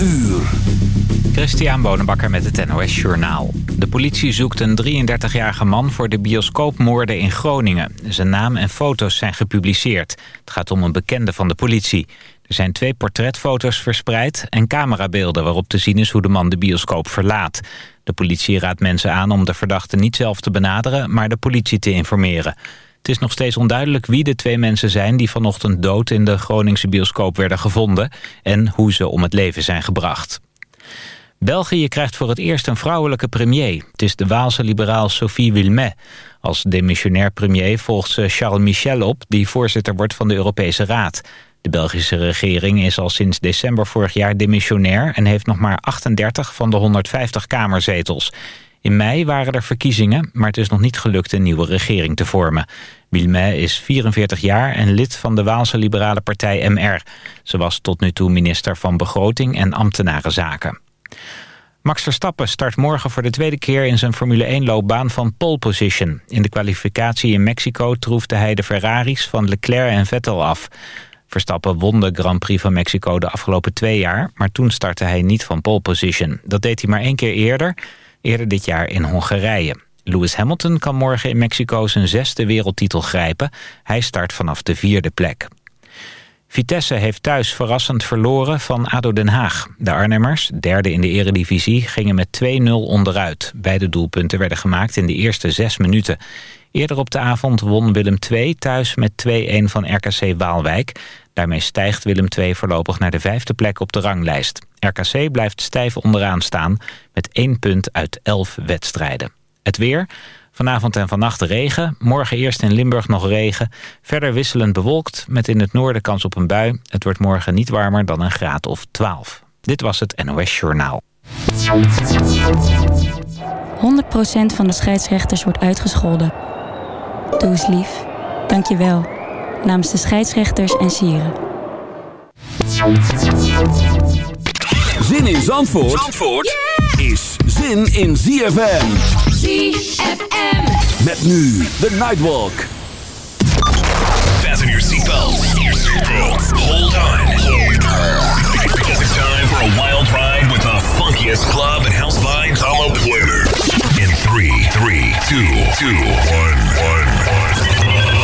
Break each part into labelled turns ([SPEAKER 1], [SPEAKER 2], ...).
[SPEAKER 1] uur.
[SPEAKER 2] Christian Bonenbakker met het NOS Journaal. De politie zoekt een 33-jarige man voor de bioscoopmoorden in Groningen. Zijn naam en foto's zijn gepubliceerd. Het gaat om een bekende van de politie. Er zijn twee portretfoto's verspreid en camerabeelden... waarop te zien is hoe de man de bioscoop verlaat. De politie raadt mensen aan om de verdachte niet zelf te benaderen... maar de politie te informeren. Het is nog steeds onduidelijk wie de twee mensen zijn... die vanochtend dood in de Groningse bioscoop werden gevonden... en hoe ze om het leven zijn gebracht. België krijgt voor het eerst een vrouwelijke premier. Het is de Waalse liberaal Sophie Wilmet. Als demissionair premier volgt ze Charles Michel op... die voorzitter wordt van de Europese Raad. De Belgische regering is al sinds december vorig jaar demissionair... en heeft nog maar 38 van de 150 kamerzetels. In mei waren er verkiezingen, maar het is nog niet gelukt een nieuwe regering te vormen. Wilmet is 44 jaar en lid van de Waalse liberale partij MR. Ze was tot nu toe minister van Begroting en Ambtenarenzaken. Max Verstappen start morgen voor de tweede keer in zijn Formule 1-loopbaan van pole position. In de kwalificatie in Mexico troefde hij de Ferraris van Leclerc en Vettel af. Verstappen won de Grand Prix van Mexico de afgelopen twee jaar... maar toen startte hij niet van pole position. Dat deed hij maar één keer eerder, eerder dit jaar in Hongarije. Lewis Hamilton kan morgen in Mexico zijn zesde wereldtitel grijpen. Hij start vanaf de vierde plek. Vitesse heeft thuis verrassend verloren van ADO Den Haag. De Arnhemmers, derde in de eredivisie, gingen met 2-0 onderuit. Beide doelpunten werden gemaakt in de eerste zes minuten. Eerder op de avond won Willem II thuis met 2-1 van RKC Waalwijk. Daarmee stijgt Willem II voorlopig naar de vijfde plek op de ranglijst. RKC blijft stijf onderaan staan met één punt uit elf wedstrijden. Het weer... Vanavond en vannacht regen. Morgen eerst in Limburg nog regen. Verder wisselend bewolkt met in het noorden kans op een bui. Het wordt morgen niet warmer dan een graad of 12. Dit was het NOS Journaal.
[SPEAKER 3] 100% van de scheidsrechters wordt uitgescholden. Doe eens lief. Dank je wel. Namens de scheidsrechters en sieren.
[SPEAKER 1] Zin in Zandvoort, Zandvoort is zin in ZFM.
[SPEAKER 4] ZFM.
[SPEAKER 1] Met nu de Nightwalk.
[SPEAKER 5] Fasten your seatbelts. Hold on. Because it's time for a wild ride with the funkiest club and house vibes on the planet. In 3, 3, 2, 2, 1, 1, 1.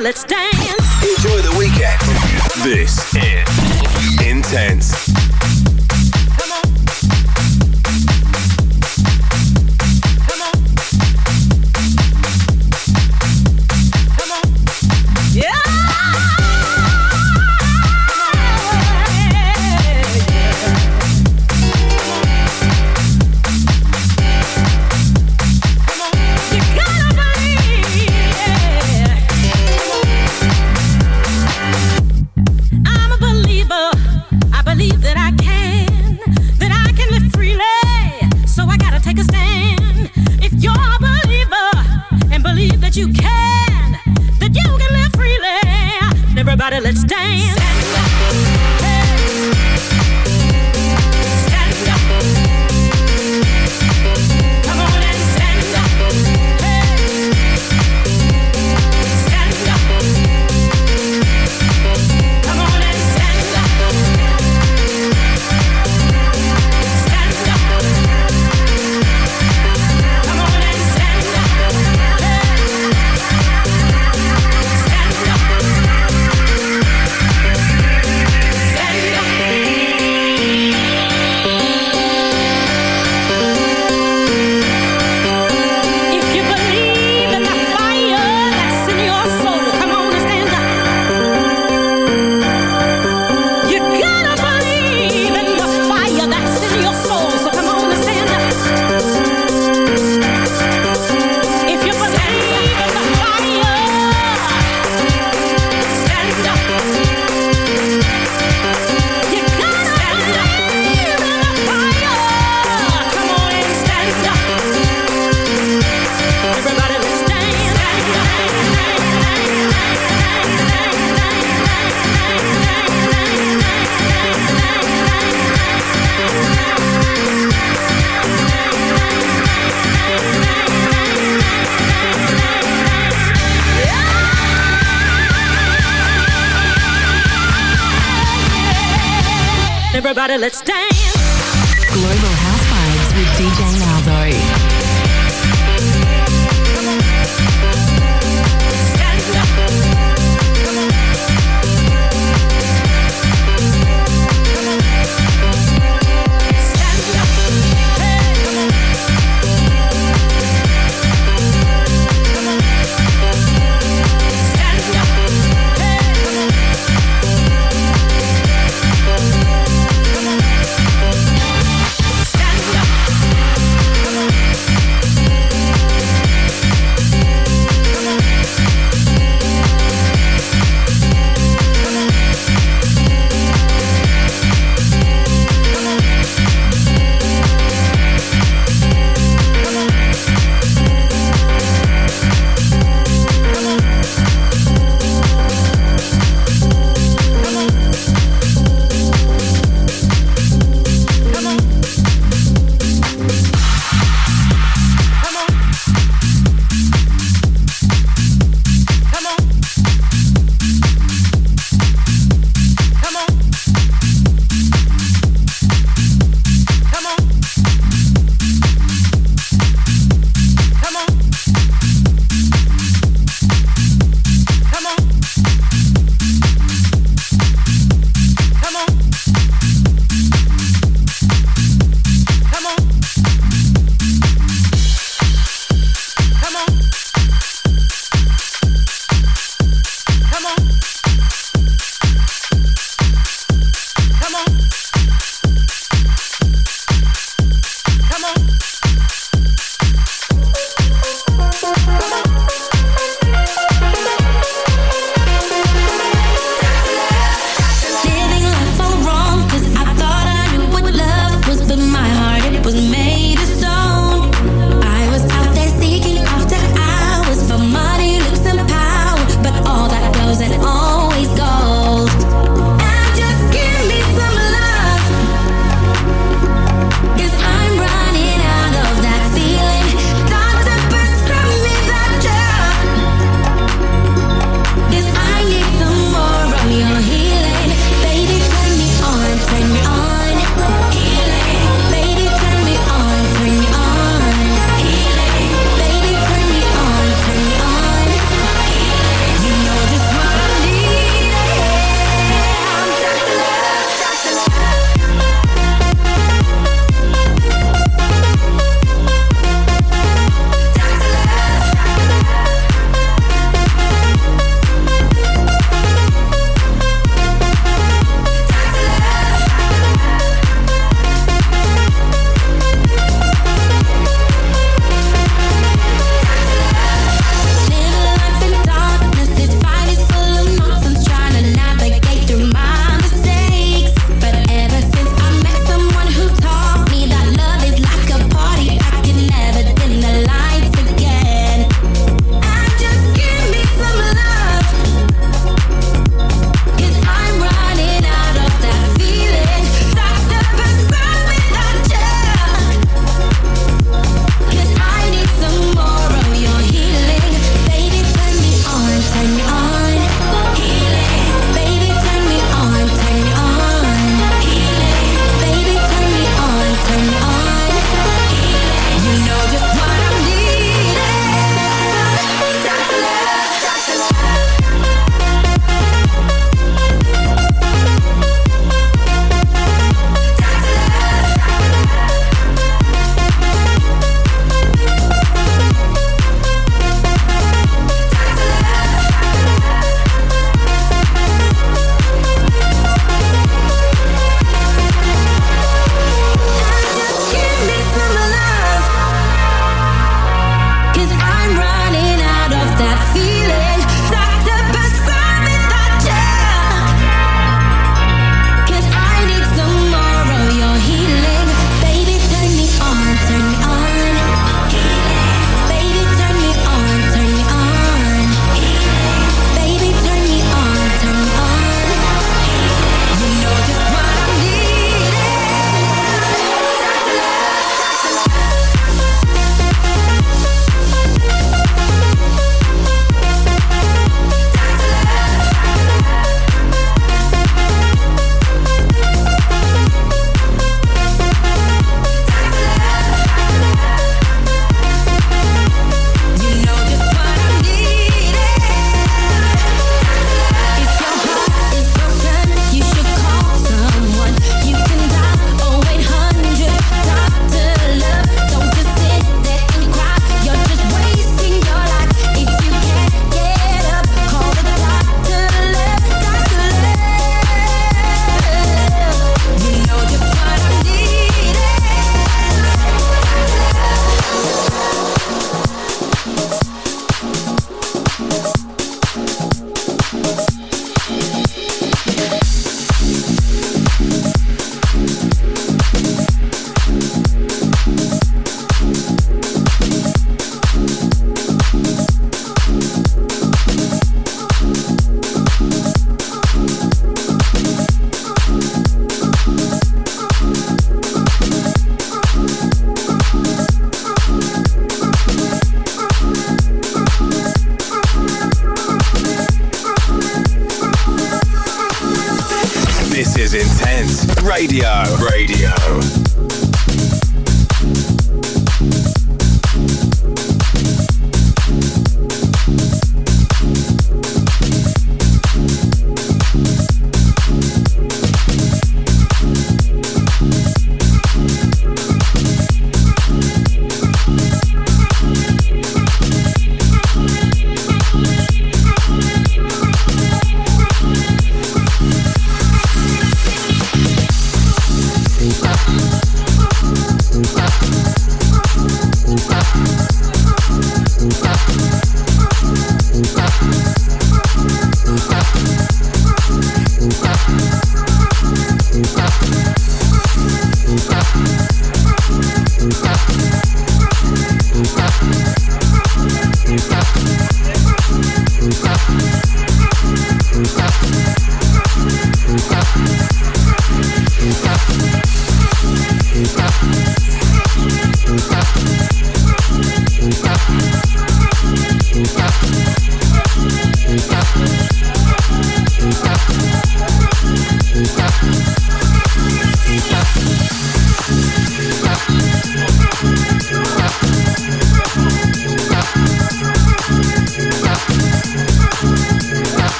[SPEAKER 6] Let's dance.
[SPEAKER 4] Enjoy the weekend. This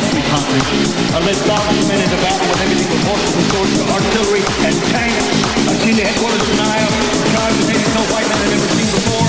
[SPEAKER 6] of free country. I led thousands of men into battle with everything from horses and swords to artillery and tanks. I've seen the headquarters in Iowa charged and things no white man had ever seen before.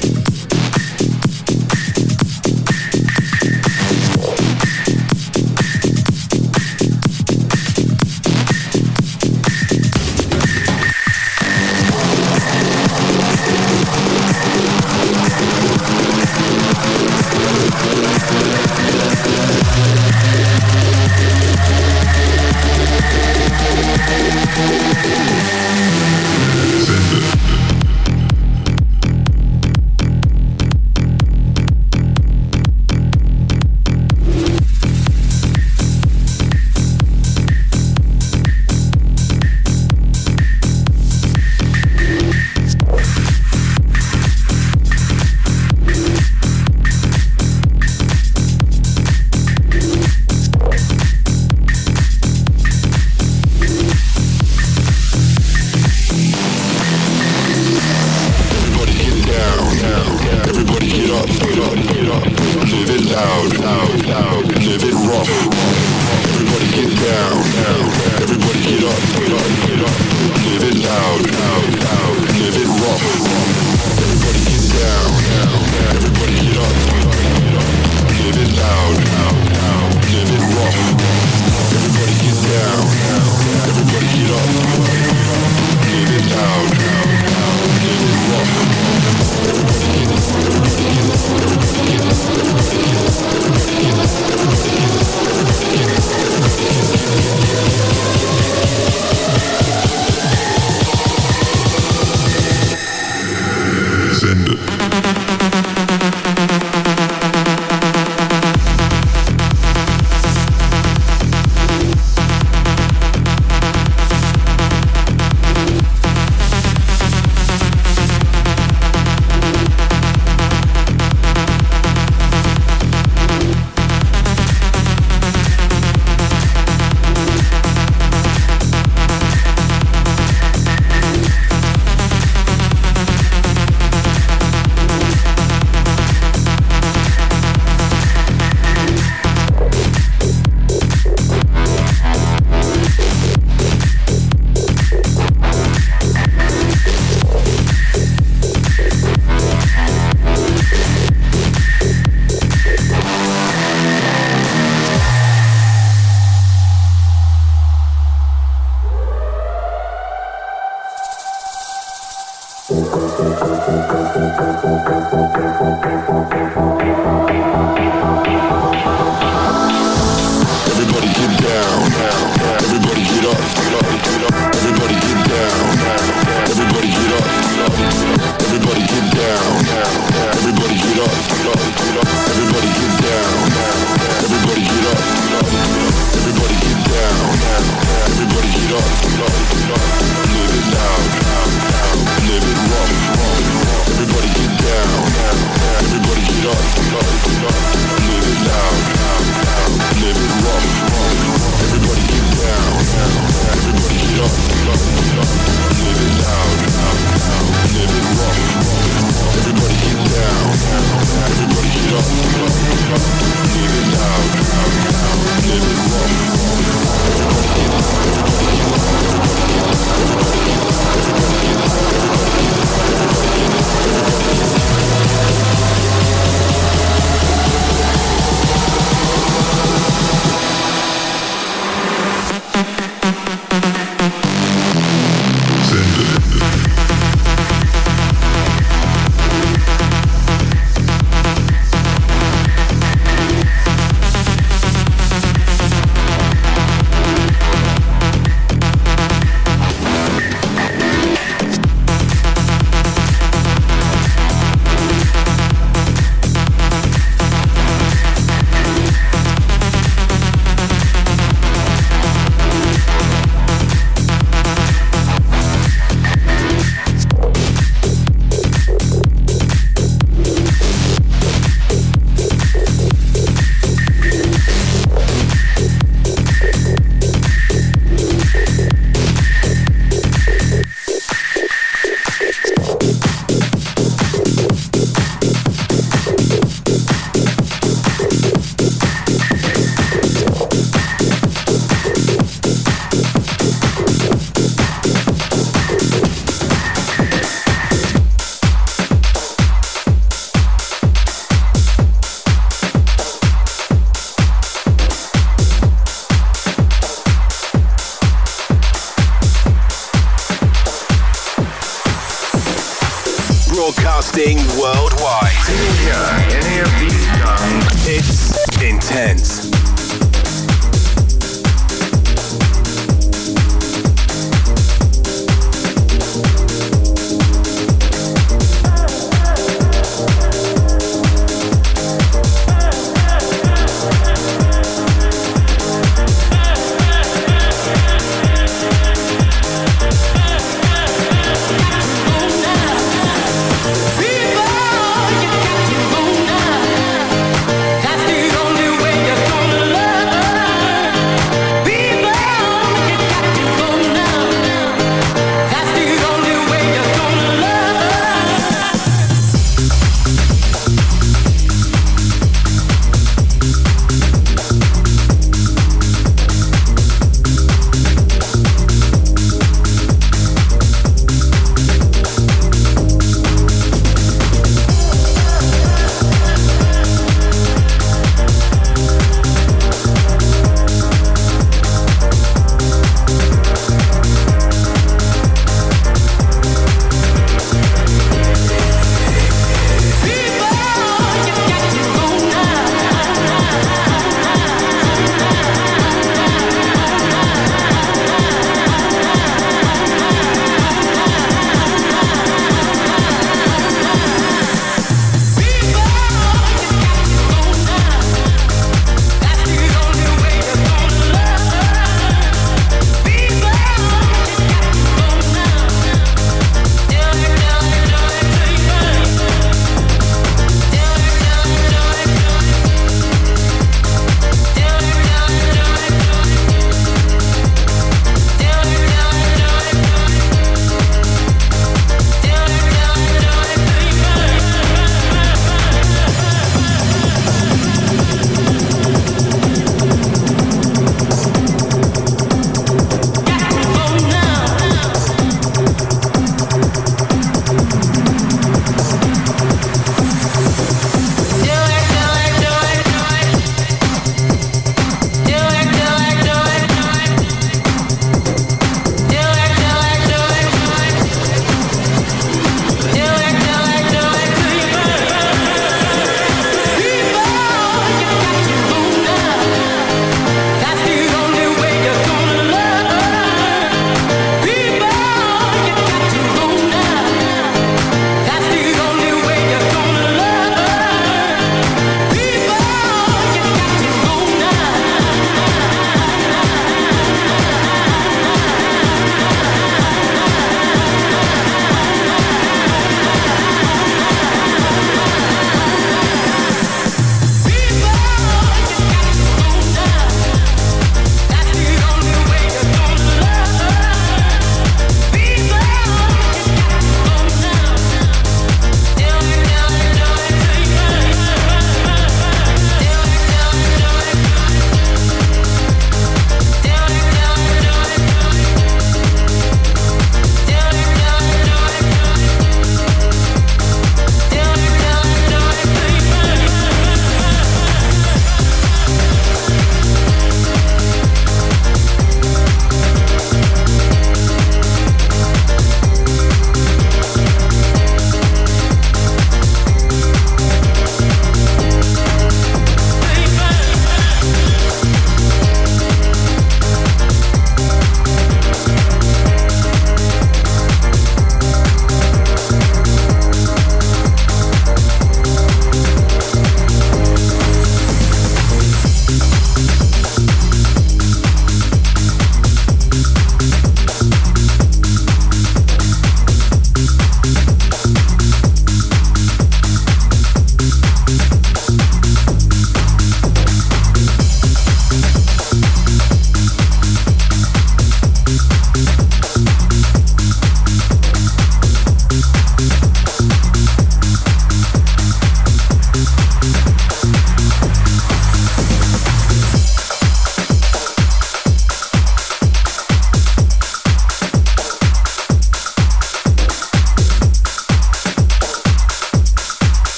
[SPEAKER 7] Ende.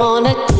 [SPEAKER 7] want it.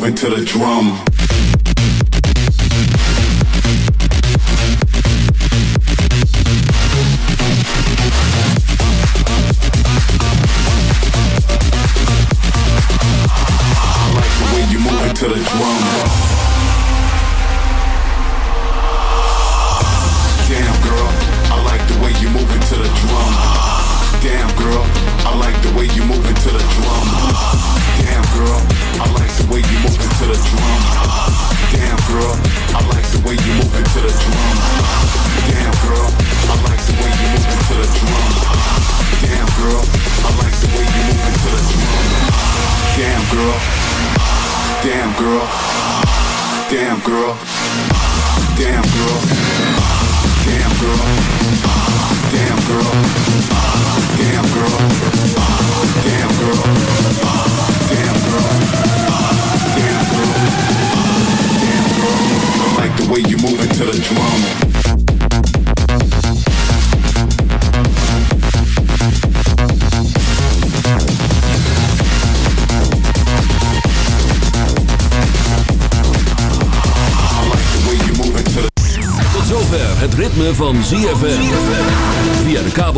[SPEAKER 7] moving to the drum.